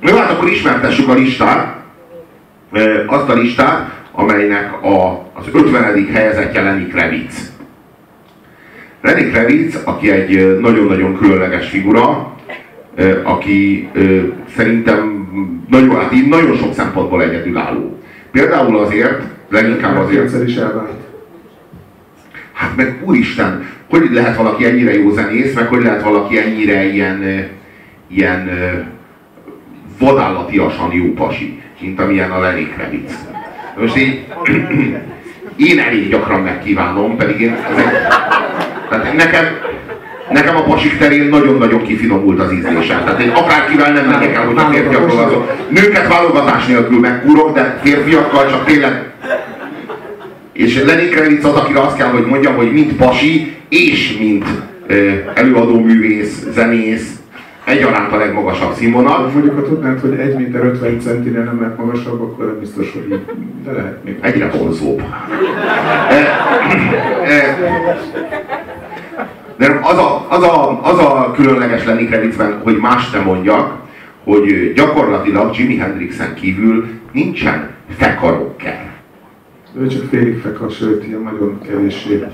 Jó, hát akkor ismertessük a listát, azt a listát, amelynek a, az 50. helyezettje Lenny Kravitz. Lenny Kravitz, aki egy nagyon-nagyon különleges figura, aki szerintem nagyon, hát így nagyon sok szempontból egyedülálló. Például azért, leginkább azért... is elvált. Hát meg úristen, hogy lehet valaki ennyire jó zenész, meg hogy lehet valaki ennyire ilyen, ilyen vadállatiasan jó pasi, mint amilyen a Lenny Kravitz. Most így, én elég gyakran megkívánom, pedig én, tehát nekem, nekem a pasik terén nagyon-nagyon kifinomult az ízlésem. Tehát én akárkivel nem megyek el, hogy a férfiakról azok. Nőket válogatás nélkül megkúrok, de férfiakkal csak tényleg és Lenny Kravitz az, akire azt kell, hogy mondjam, hogy mint pasi, és mint előadó művész, zenész, egyaránt a legmagasabb színvonal. Mondjuk, ha tudnád, hogy 1 méter 50 centinél nem lehet magasabb, akkor nem biztos, hogy így, de lehet még. Egyre vonzóbb. De az a, az, a, az a különleges Lenny Kravitzben, hogy más nem mondjak, hogy gyakorlatilag Jimi Hendrixen kívül nincsen fekarokker. Ő csak félig feka, sőt, ilyen nagyon kevéssé.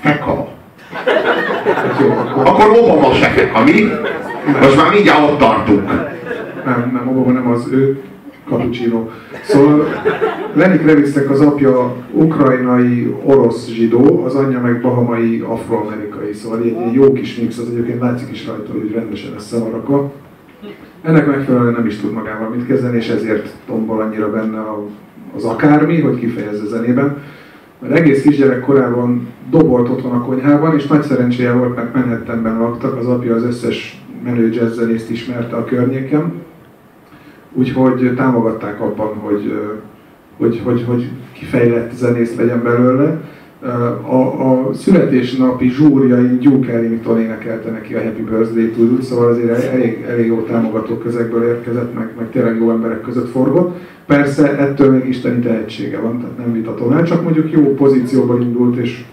Feka? Hát jó, akkor... akkor Obama se feka, mi? Most már mindjárt ott tartunk. Nem, nem, Obama nem az ő, Cappuccino. Szóval Lenny Kravitznek az apja ukrajnai orosz zsidó, az anyja meg bahamai afroamerikai. Szóval egy, egy jó kis mix, az egyébként látszik is rajta, hogy rendesen összevarakva. Ennek megfelelően nem is tud magával mit kezdeni, és ezért tombol annyira benne az akármi, hogy kifejezze zenében. Mert egész kisgyerek korában dobolt otthon a konyhában, és nagy szerencséje volt, mert Manhattanben laktak, az apja az összes menő jazzzenészt ismerte a környéken, úgyhogy támogatták abban, hogy, hogy, hogy, hogy kifejlett zenész legyen belőle. A, a születésnapi zsúrjain Duke Ellington énekelte neki a Happy Birthday to szóval azért elég, elég jó támogató közegből érkezett, meg, meg tényleg jó emberek között forgott. Persze ettől még isteni tehetsége van, tehát nem vitató. csak mondjuk jó pozícióban indult, és,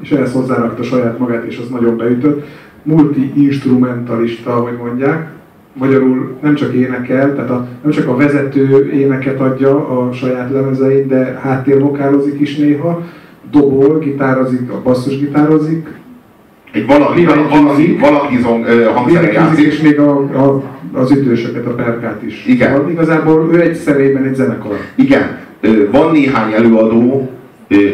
és ehhez hozzárakta saját magát, és az nagyon beütött multi-instrumentalista, ahogy mondják. Magyarul nem csak énekel, tehát a, nem csak a vezető éneket adja a saját lemezein, de háttérvokálozik is néha, dobol, gitározik, a basszusgitározik, egy valaki, valaki, valaki zong, hangszeren játszik. És még a, a, az ütősöket, a perkát is. Igen. Szóval igazából ő egy személyben egy zenekar. Igen. Van néhány előadó,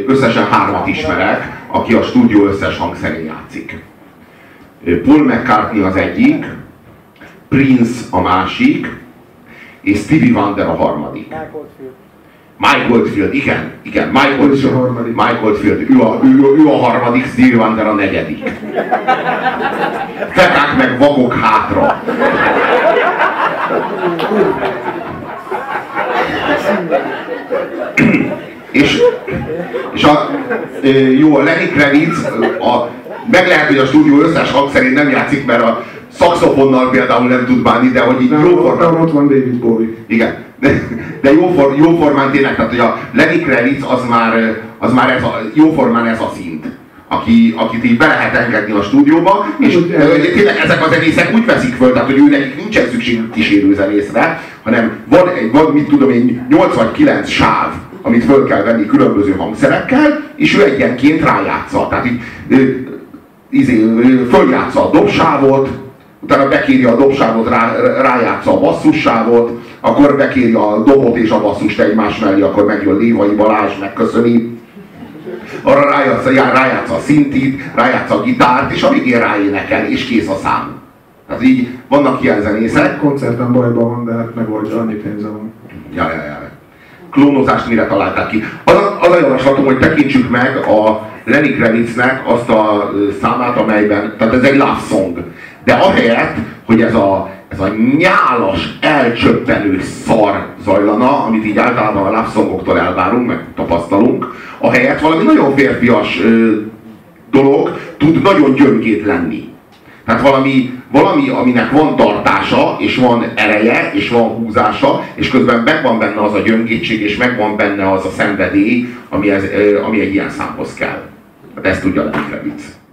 összesen hármat ismerek, aki a stúdió összes hangszerén játszik. Paul McCartney az egyik, Prince a másik, és Stevie Wonder a harmadik. Mike Oldfield, igen, igen, Mike Oldfield, Mike Oldfield, ő a, ő, ő a harmadik, Stevie Wonder a negyedik. Fekák meg vagok hátra. és, és a, jó, a Lenny Kravitz, a, meg lehet, hogy a stúdió összes hangszerén nem játszik, mert a szakszofonnal például nem tud bánni, de hogy így nem, jóformán... Ott van David Bowie. Igen, de, de jófor, jóformán tényleg, tehát hogy a Lenny Kravitz az már, az már ez a, jóformán ez a szint. Aki, akit így be lehet engedni a stúdióba, és tényleg ezek a zenészek úgy veszik föl, tehát hogy ő nekik nincsen szükség kísérő zenészre, hanem van, egy, van mit tudom én, 8 vagy 9 sáv, amit föl kell venni különböző hangszerekkel, és ő egyenként rájátsza. Tehát így izé, följátsza a dobsávot, utána bekéri a dobsávot, rá, rájátsza a basszussávot, akkor bekéri a dobot és a basszust egymás mellé, akkor megjön Lévai Balázs, megköszöni. Arra rájátsza, rájátsza a szintit, rájátsza a gitárt, és a végén ráénekel, és kész a szám. Tehát így vannak ilyen zenészek. Koncerten bajban van, de hát megoldja, annyi pénze van. Ja, ja, ja. Klónozást mire találták ki? Az a, az a javaslatom, hogy tekintsük meg a Lenny Kravitznek azt a számát, amelyben, tehát ez egy love song. De ahelyett, hogy ez a, ez a nyálas, elcsöppenő szar zajlana, amit így általában a love songoktól elvárunk, meg tapasztalunk, ahelyett valami nagyon férfias ö, dolog tud nagyon gyöngét lenni. Tehát valami, valami, aminek van tartása, és van ereje, és van húzása, és közben megvan benne az a gyöngétség, és megvan benne az a szenvedély, ami, ez, ami egy ilyen számhoz kell. Hát ezt tudja Lenny Kravitz.